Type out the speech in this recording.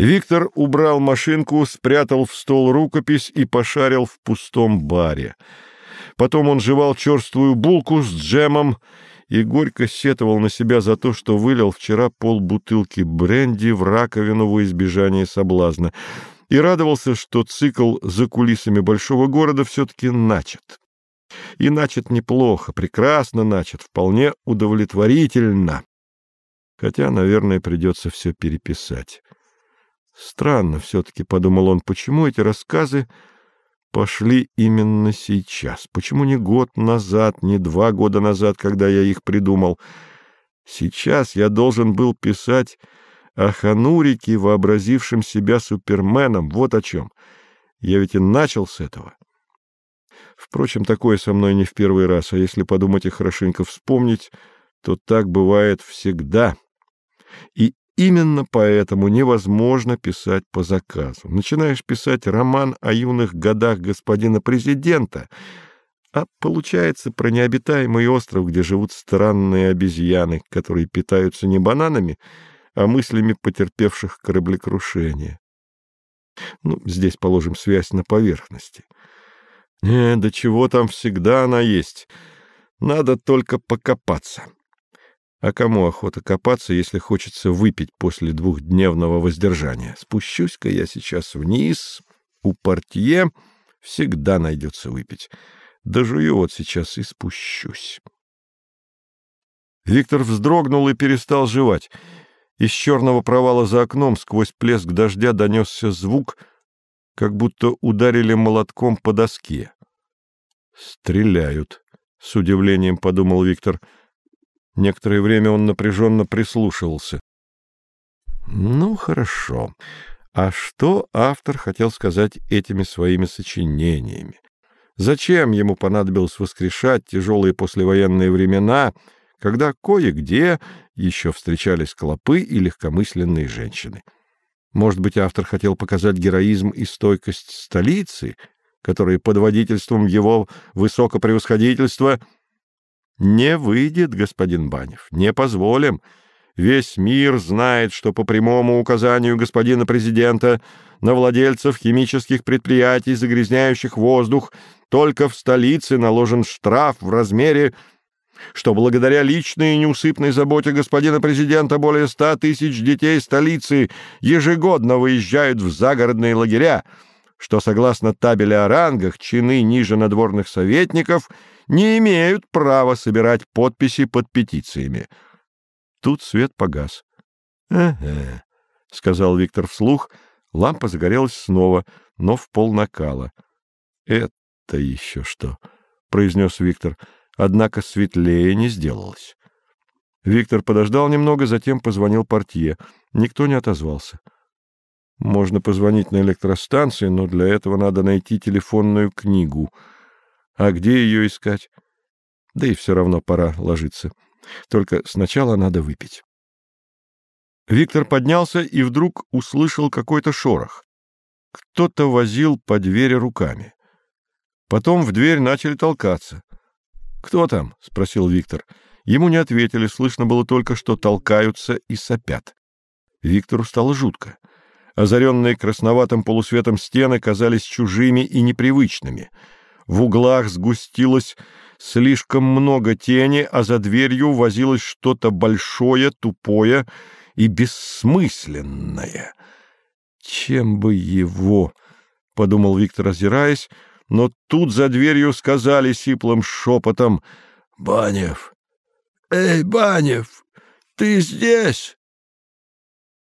Виктор убрал машинку, спрятал в стол рукопись и пошарил в пустом баре. Потом он жевал черствую булку с джемом и горько сетовал на себя за то, что вылил вчера полбутылки бренди в раковину во избежание соблазна, и радовался, что цикл за кулисами большого города все-таки начат. И начат неплохо, прекрасно начат, вполне удовлетворительно. Хотя, наверное, придется все переписать. Странно все-таки, — подумал он, — почему эти рассказы пошли именно сейчас? Почему не год назад, не два года назад, когда я их придумал? Сейчас я должен был писать о Ханурике, вообразившем себя суперменом. Вот о чем. Я ведь и начал с этого. Впрочем, такое со мной не в первый раз, а если подумать и хорошенько вспомнить, то так бывает всегда. И Именно поэтому невозможно писать по заказу. Начинаешь писать роман о юных годах господина президента, а получается про необитаемый остров, где живут странные обезьяны, которые питаются не бананами, а мыслями потерпевших кораблекрушение. Ну, здесь положим связь на поверхности. Не, до чего там всегда она есть. Надо только покопаться. А кому охота копаться, если хочется выпить после двухдневного воздержания? Спущусь-ка я сейчас вниз, у портье всегда найдется выпить. Дожую вот сейчас и спущусь. Виктор вздрогнул и перестал жевать. Из черного провала за окном сквозь плеск дождя донесся звук, как будто ударили молотком по доске. «Стреляют», — с удивлением подумал Виктор, — Некоторое время он напряженно прислушивался. Ну, хорошо. А что автор хотел сказать этими своими сочинениями? Зачем ему понадобилось воскрешать тяжелые послевоенные времена, когда кое-где еще встречались клопы и легкомысленные женщины? Может быть, автор хотел показать героизм и стойкость столицы, которые под водительством его высокопревосходительства не выйдет, господин Банев, не позволим. Весь мир знает, что по прямому указанию господина президента на владельцев химических предприятий, загрязняющих воздух, только в столице наложен штраф в размере, что благодаря личной и неусыпной заботе господина президента более ста тысяч детей столицы ежегодно выезжают в загородные лагеря, что, согласно табели о рангах, чины ниже надворных советников — не имеют права собирать подписи под петициями. Тут свет погас. «Ага», — сказал Виктор вслух. Лампа загорелась снова, но в пол накала. «Это еще что?» — произнес Виктор. Однако светлее не сделалось. Виктор подождал немного, затем позвонил портье. Никто не отозвался. Можно позвонить на электростанцию, но для этого надо найти телефонную книгу — а где ее искать? Да и все равно пора ложиться. Только сначала надо выпить. Виктор поднялся и вдруг услышал какой-то шорох. Кто-то возил по двери руками. Потом в дверь начали толкаться. «Кто там?» — спросил Виктор. Ему не ответили, слышно было только, что толкаются и сопят. Виктору стало жутко. Озаренные красноватым полусветом стены казались чужими и непривычными — в углах сгустилось слишком много тени, а за дверью возилось что-то большое, тупое и бессмысленное. «Чем бы его?» — подумал Виктор, озираясь, но тут за дверью сказали сиплым шепотом «Банев! Эй, Банев, ты здесь?»